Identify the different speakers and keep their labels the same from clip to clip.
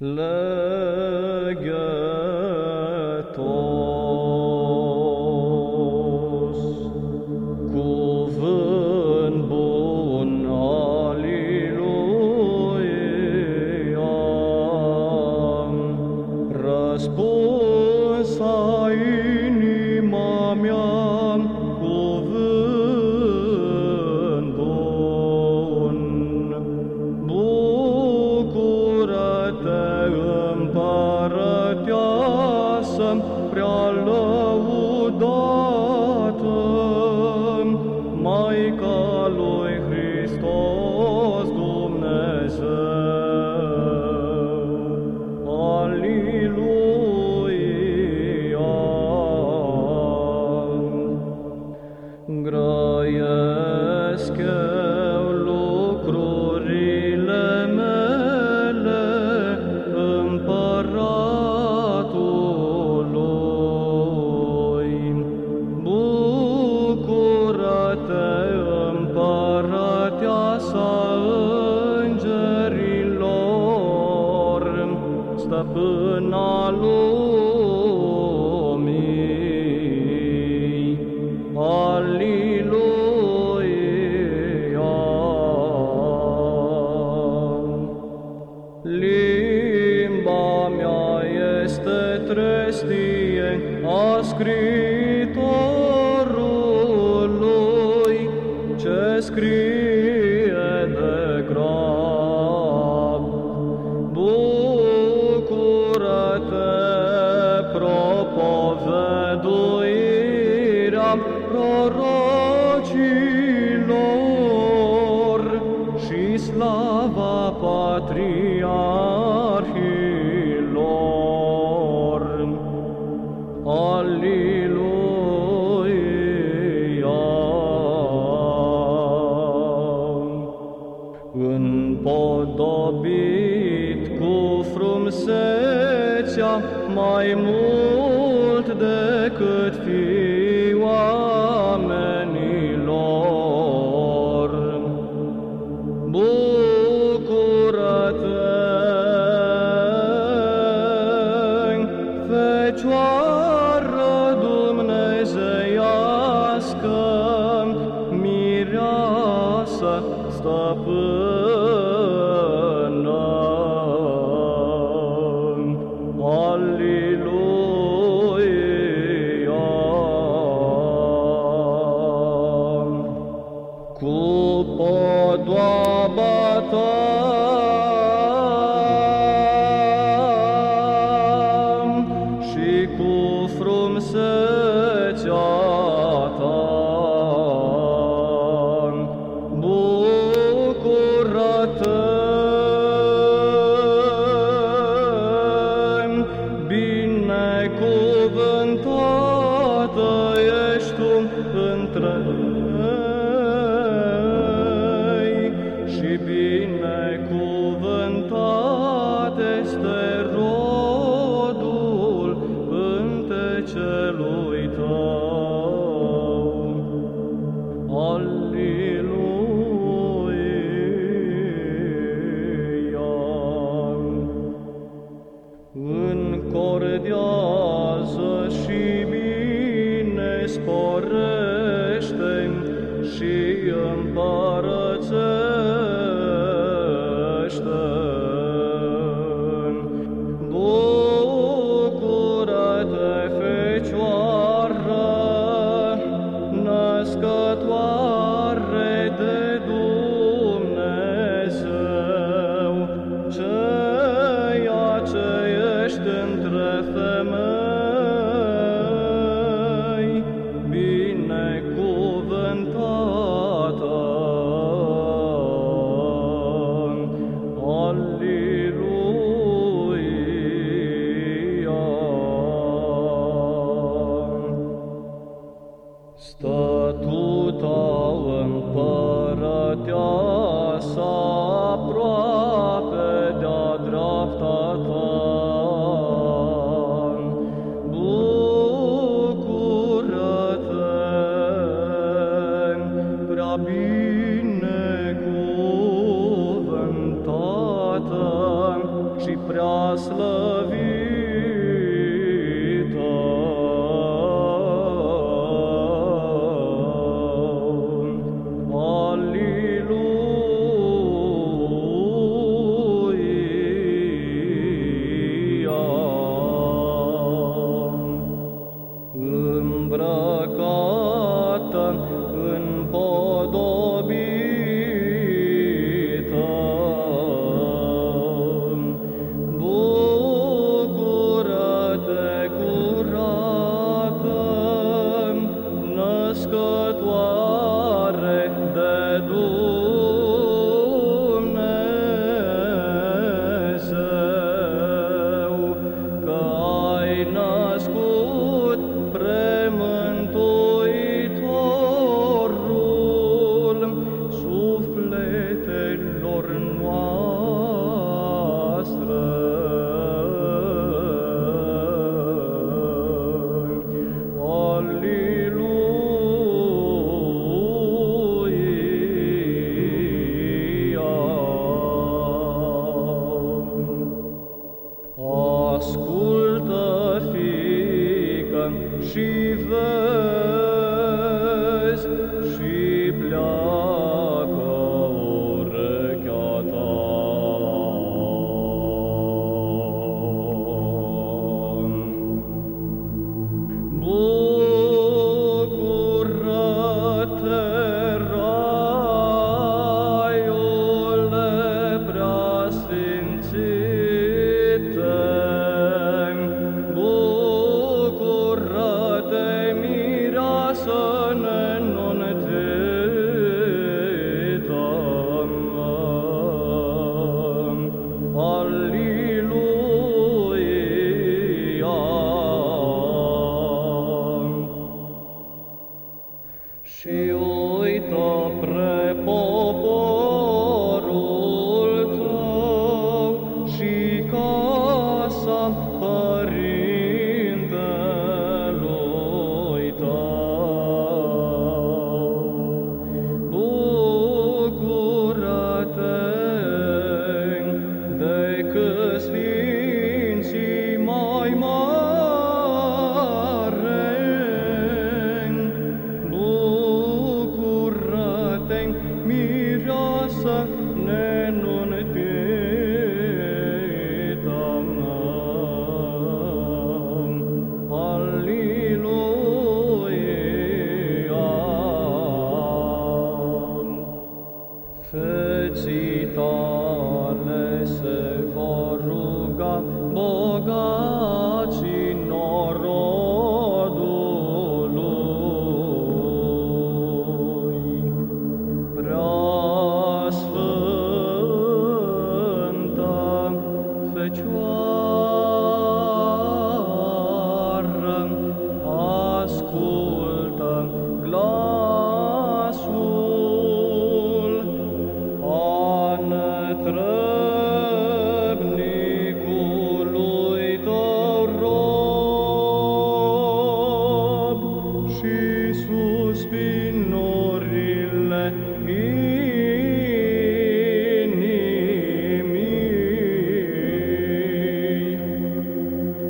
Speaker 1: 了 scritorului ce scrie negrav. Bucură-te, propoveduirea prorocului, mai mult decât fi oamenilor. Bucură-te, Fecioară! doaba ta vieții se vor ruga bogații norodului. Prea sfântă Fecioară, suspinurile inimii.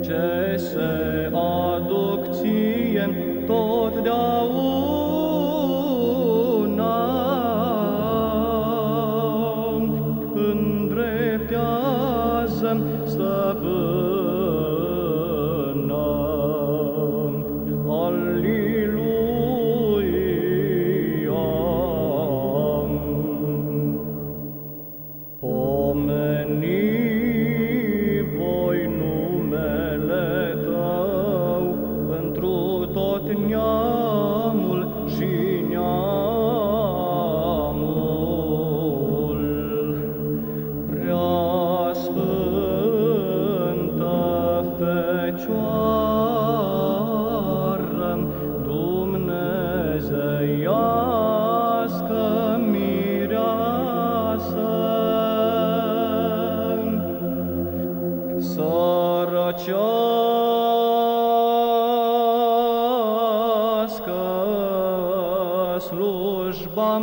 Speaker 1: Ce se aduc ție totdeauna îndreptează-mi stăpân. tot neamul și babam